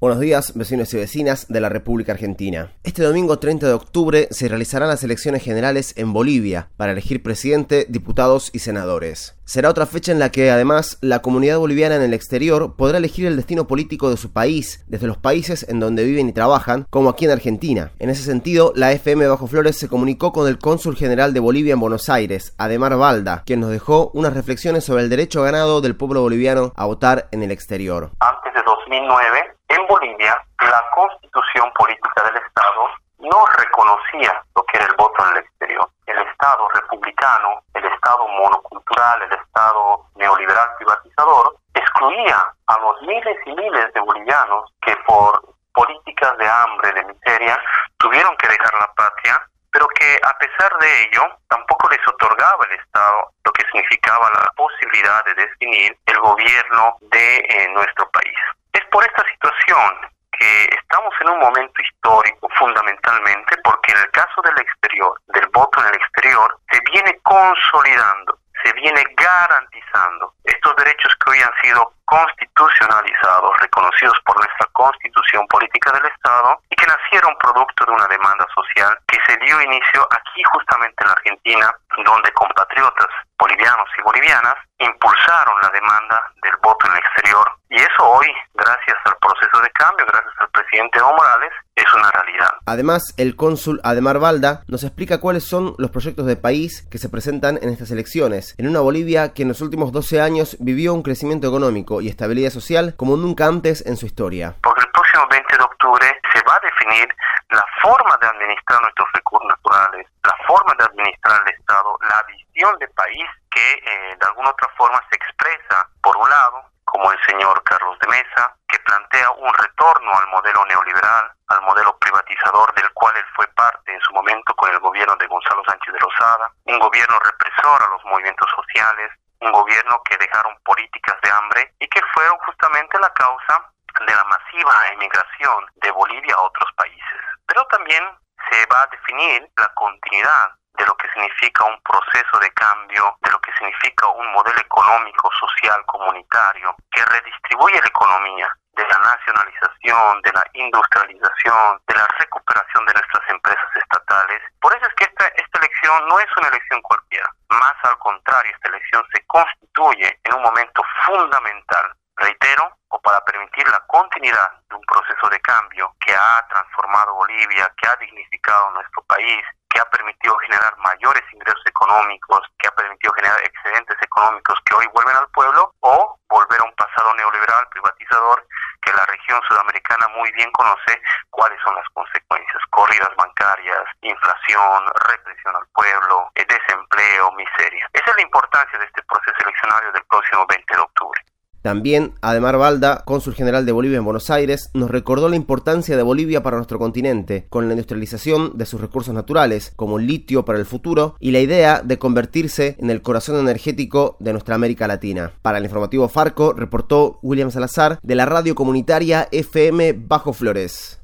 Buenos días, vecinos y vecinas de la República Argentina. Este domingo 30 de octubre se realizarán las elecciones generales en Bolivia para elegir presidente, diputados y senadores. Será otra fecha en la que además la comunidad boliviana en el exterior podrá elegir el destino político de su país, desde los países en donde viven y trabajan, como aquí en Argentina. En ese sentido, la FM Bajo Flores se comunicó con el cónsul general de Bolivia en Buenos Aires, Ademar Balda, quien nos dejó unas reflexiones sobre el derecho ganado del pueblo boliviano a votar en el exterior. Antes de 2009, en Bolivia, la constitución política del Estado no reconocía lo que era el voto en el exterior. El Estado republicano, el Estado monocultural, el Estado neoliberal privatizador, excluía a los miles y miles de bolivianos que por políticas de hambre, de miseria, tuvieron que dejar la patria, pero que a pesar de ello tampoco les otorgaba el Estado lo que significaba la posibilidad de definir el gobierno de eh, nuestro país. Es por esta situación un momento histórico fundamentalmente porque en el caso del exterior, del voto en el exterior, se viene consolidando, se viene garantizando. Estos derechos que hoy han sido constitucionalizados, reconocidos por nuestra constitución política del Estado y que nacieron producto de una demanda social que se dio inicio aquí justamente en la Argentina, donde compatriotas bolivianos y bolivianas impulsaron la demanda del voto en el exterior y eso hoy, gracias al proceso de cambio, gracias al presidente Evo Morales, es una realidad. Además, el cónsul Ademar Balda nos explica cuáles son los proyectos de país que se presentan en estas elecciones, en una Bolivia que en los últimos 12 años vivió un crecimiento económico y estabilidad social como nunca antes en su historia. Porque el próximo 20 de octubre se va a definir la forma de administrar nuestros recursos naturales, la forma de administrar el Estado, la visión de país que eh, de alguna otra forma se expresa, por un lado, como el señor Carlos de Mesa, un retorno al modelo neoliberal, al modelo privatizador del cual él fue parte en su momento con el gobierno de Gonzalo Sánchez de Lozada, un gobierno represor a los movimientos sociales, un gobierno que dejaron políticas de hambre y que fueron justamente la causa de la masiva emigración de Bolivia a otros países. Pero también se va a definir la continuidad de lo que significa un proceso de cambio, de lo que significa un modelo económico, social, comunitario, que redistribuye la economía, de la nacionalización, de la industrialización, de la recuperación de nuestras empresas estatales. Por eso es que esta, esta elección no es una elección cualquiera, más al contrario, esta elección se constituye en un momento fundamental, reitero, o para permitir la continuidad de un proceso de cambio que ha transformado Bolivia, que ha dignificado nuestro país, que ha permitido generar mayores ingresos económicos, que ha permitido generar excedentes económicos que hoy vuelven al pueblo, o volver a un pasado neoliberal privatizador que la región sudamericana muy bien conoce cuáles son las consecuencias, corridas bancarias, inflación, represión al pueblo, eh, desempleo, miseria. Esa es la importancia de este proceso eleccionario del próximo 20 de octubre. También, Ademar Balda, cónsul general de Bolivia en Buenos Aires, nos recordó la importancia de Bolivia para nuestro continente, con la industrialización de sus recursos naturales, como el litio para el futuro, y la idea de convertirse en el corazón energético de nuestra América Latina. Para el informativo Farco, reportó William Salazar de la radio comunitaria FM Bajo Flores.